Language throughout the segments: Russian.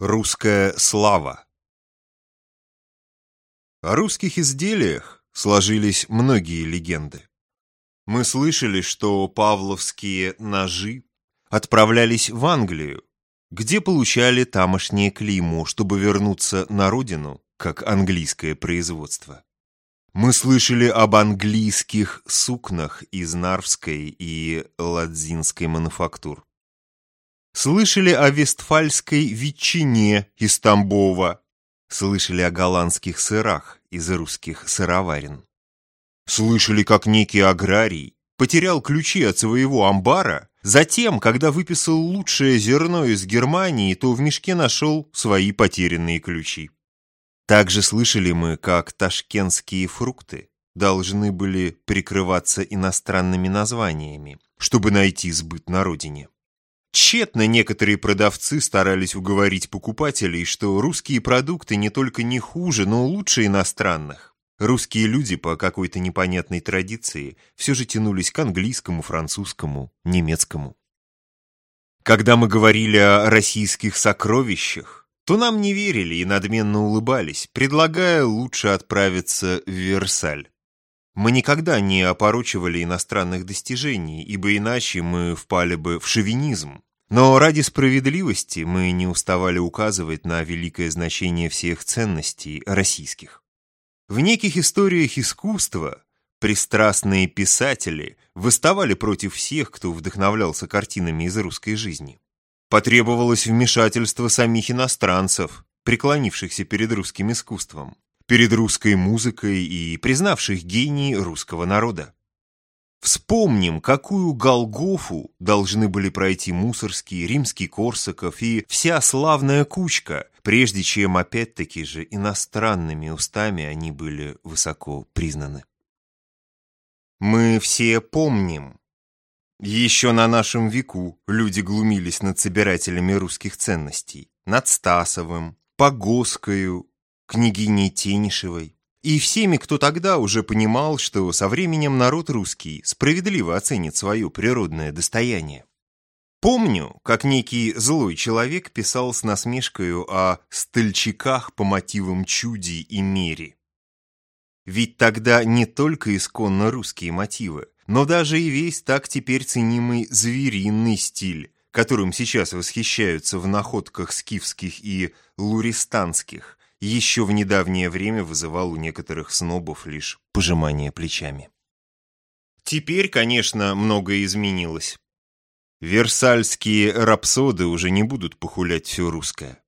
Русская слава О русских изделиях сложились многие легенды. Мы слышали, что павловские ножи отправлялись в Англию, где получали тамошнее клеймо, чтобы вернуться на родину, как английское производство. Мы слышали об английских сукнах из Нарвской и Ладзинской мануфактур. Слышали о вестфальской ветчине из Тамбова. Слышали о голландских сырах из русских сыроварен. Слышали, как некий аграрий потерял ключи от своего амбара, затем, когда выписал лучшее зерно из Германии, то в мешке нашел свои потерянные ключи. Также слышали мы, как ташкентские фрукты должны были прикрываться иностранными названиями, чтобы найти сбыт на родине. Тщетно некоторые продавцы старались уговорить покупателей, что русские продукты не только не хуже, но лучше иностранных. Русские люди по какой-то непонятной традиции все же тянулись к английскому, французскому, немецкому. Когда мы говорили о российских сокровищах, то нам не верили и надменно улыбались, предлагая лучше отправиться в Версаль. Мы никогда не опорочивали иностранных достижений, ибо иначе мы впали бы в шовинизм. Но ради справедливости мы не уставали указывать на великое значение всех ценностей российских. В неких историях искусства пристрастные писатели выставали против всех, кто вдохновлялся картинами из русской жизни. Потребовалось вмешательство самих иностранцев, преклонившихся перед русским искусством перед русской музыкой и признавших гений русского народа. Вспомним, какую Голгофу должны были пройти Мусорский, Римский Корсаков и вся славная кучка, прежде чем опять-таки же иностранными устами они были высоко признаны. Мы все помним. Еще на нашем веку люди глумились над собирателями русских ценностей, над Стасовым, Погоскою, княгиней Тенишевой, и всеми, кто тогда уже понимал, что со временем народ русский справедливо оценит свое природное достояние. Помню, как некий злой человек писал с насмешкою о стольчиках по мотивам чуди и мере. Ведь тогда не только исконно русские мотивы, но даже и весь так теперь ценимый звериный стиль, которым сейчас восхищаются в находках скифских и луристанских, еще в недавнее время вызывал у некоторых снобов лишь пожимание плечами. Теперь, конечно, многое изменилось. Версальские рапсоды уже не будут похулять все русское.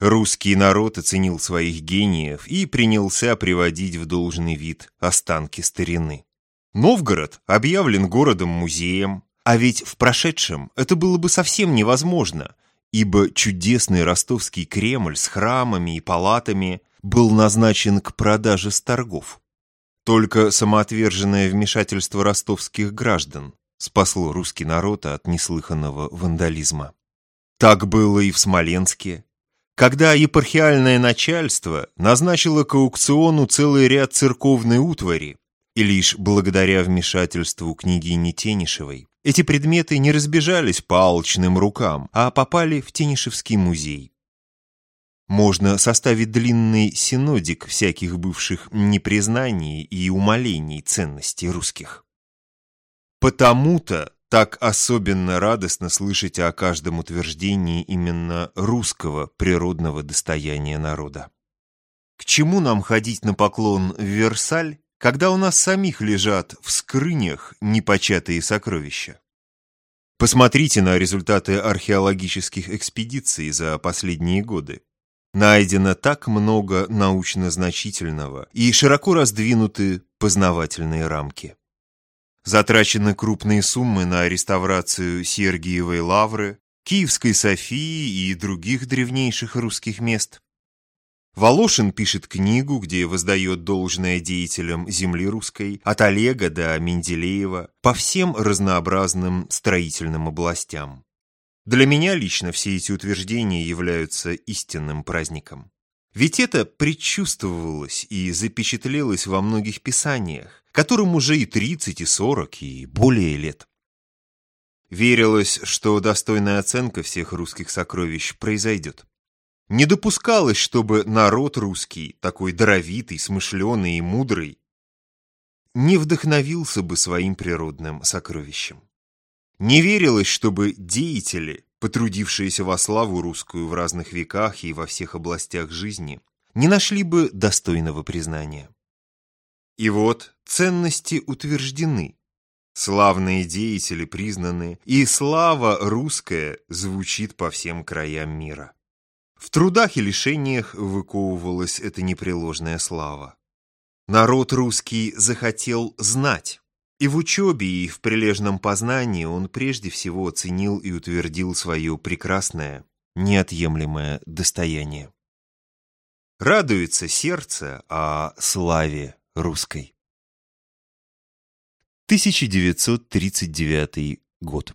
Русский народ оценил своих гениев и принялся приводить в должный вид останки старины. Новгород объявлен городом-музеем, а ведь в прошедшем это было бы совсем невозможно – ибо чудесный ростовский Кремль с храмами и палатами был назначен к продаже с торгов. Только самоотверженное вмешательство ростовских граждан спасло русский народ от неслыханного вандализма. Так было и в Смоленске, когда епархиальное начальство назначило к аукциону целый ряд церковной утвари, и лишь благодаря вмешательству княгини Тенишевой эти предметы не разбежались по алчным рукам, а попали в Тенишевский музей. Можно составить длинный синодик всяких бывших непризнаний и умолений ценностей русских. Потому-то так особенно радостно слышать о каждом утверждении именно русского природного достояния народа. К чему нам ходить на поклон в Версаль, когда у нас самих лежат в скрынях непочатые сокровища. Посмотрите на результаты археологических экспедиций за последние годы. Найдено так много научно значительного и широко раздвинуты познавательные рамки. Затрачены крупные суммы на реставрацию Сергиевой лавры, Киевской Софии и других древнейших русских мест. Волошин пишет книгу, где воздает должное деятелям земли русской, от Олега до Менделеева, по всем разнообразным строительным областям. Для меня лично все эти утверждения являются истинным праздником. Ведь это предчувствовалось и запечатлелось во многих писаниях, которым уже и 30, и 40, и более лет. Верилось, что достойная оценка всех русских сокровищ произойдет. Не допускалось, чтобы народ русский, такой даровитый, смышленый и мудрый, не вдохновился бы своим природным сокровищем. Не верилось, чтобы деятели, потрудившиеся во славу русскую в разных веках и во всех областях жизни, не нашли бы достойного признания. И вот ценности утверждены, славные деятели признаны, и слава русская звучит по всем краям мира. В трудах и лишениях выковывалась эта непреложная слава. Народ русский захотел знать, и в учебе, и в прилежном познании он прежде всего оценил и утвердил свое прекрасное, неотъемлемое достояние. Радуется сердце о славе русской. 1939 год.